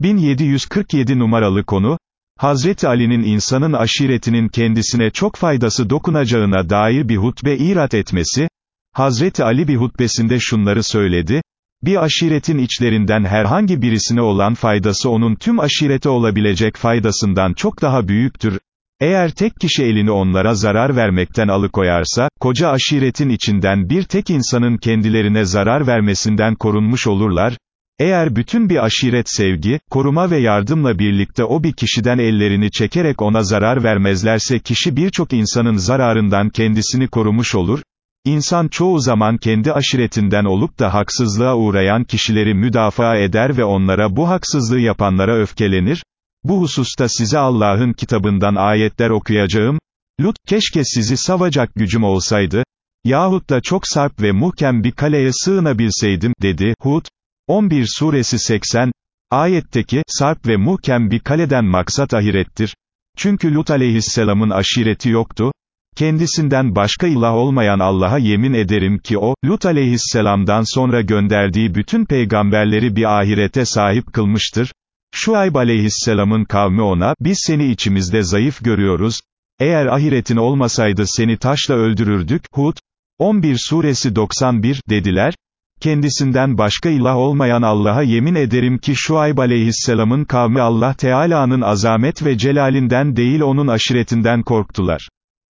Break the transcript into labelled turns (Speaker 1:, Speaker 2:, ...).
Speaker 1: 1747 numaralı konu, Hazreti Ali'nin insanın aşiretinin kendisine çok faydası dokunacağına dair bir hutbe irat etmesi, Hazreti Ali bir hutbesinde şunları söyledi, bir aşiretin içlerinden herhangi birisine olan faydası onun tüm aşirete olabilecek faydasından çok daha büyüktür. Eğer tek kişi elini onlara zarar vermekten alıkoyarsa, koca aşiretin içinden bir tek insanın kendilerine zarar vermesinden korunmuş olurlar, eğer bütün bir aşiret sevgi, koruma ve yardımla birlikte o bir kişiden ellerini çekerek ona zarar vermezlerse kişi birçok insanın zararından kendisini korumuş olur, İnsan çoğu zaman kendi aşiretinden olup da haksızlığa uğrayan kişileri müdafaa eder ve onlara bu haksızlığı yapanlara öfkelenir, bu hususta size Allah'ın kitabından ayetler okuyacağım, Lut, keşke sizi savacak gücüm olsaydı, yahut da çok sarp ve muhkem bir kaleye sığınabilseydim, dedi, Hud, 11 suresi 80, ayetteki, sarp ve muhkem bir kaleden maksat ahirettir, çünkü Lut aleyhisselamın aşireti yoktu, kendisinden başka ilah olmayan Allah'a yemin ederim ki o, Lut aleyhisselamdan sonra gönderdiği bütün peygamberleri bir ahirete sahip kılmıştır, Şuayb aleyhisselamın kavmi ona, biz seni içimizde zayıf görüyoruz, eğer ahiretin olmasaydı seni taşla öldürürdük, Hud, 11 suresi 91, dediler, kendisinden başka ilah olmayan Allah'a yemin ederim ki Şuayb aleyhisselamın kavmi Allah Teala'nın azamet ve celalinden değil onun aşiretinden korktular.